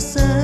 person